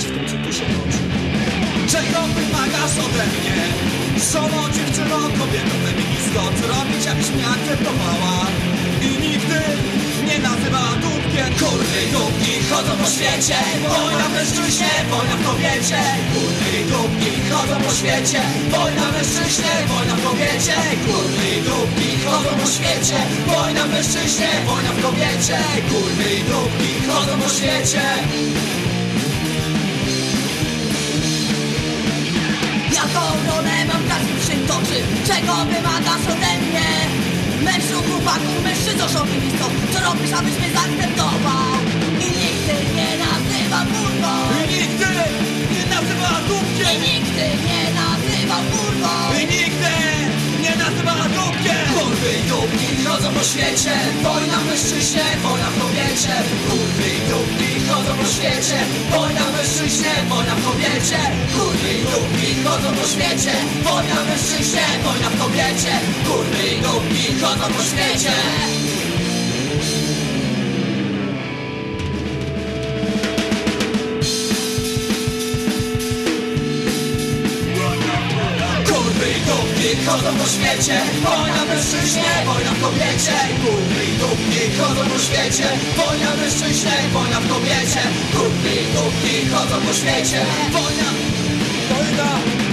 znać w tym, co tu się toczy. Czego wymagasz ode mnie? Żono, dziewczyno, kobieto, feministko Co robić, abyś mnie akceptowała? I nigdy nie nazywa dupie Kurwy dupki chodzą po świecie Wojna w mężczyźnie, wojna w kobiecie. Kurwy dupki chodzą po świecie Wojna w mężczyźnie, wojna w kobiecie. Kurwy dupki chodzą po świecie Wojna mężczyźnie, wojna w kobiecie. Kurwy dupki chodzą po świecie. Rolę mam w każdym się toczy? Czego wymagasz ode mnie? Mężczyzn, chłopaku, mężczyzną szowinistą Co robisz, abyś mnie zaakceptował? I nigdy nie nazywam kurwą I nigdy nie nazywa I dupkiem nigdy nie nazywam kurwą I nigdy nie nazywa dupkiem Kurwy i dupki chodzą po świecie Wojna w mężczyźnie, wojna w kobiecie Kurwy świecie. Wojna mężczyźnie, wojna w kobiecie. Kurwy i dupki chodzą po świecie. Wojna mężczyźnie, wojna w kobiecie. Kurwy i dupki chodzą po świecie chodzą po świecie Wojna w mężczyźnie, wojna w kobiecie. Kurwy i dupki chodzą po świecie Wojna w mężczyźnie, wojna w kobiecie. Kurwy i dupki chodzą po świecie Wojna, wojna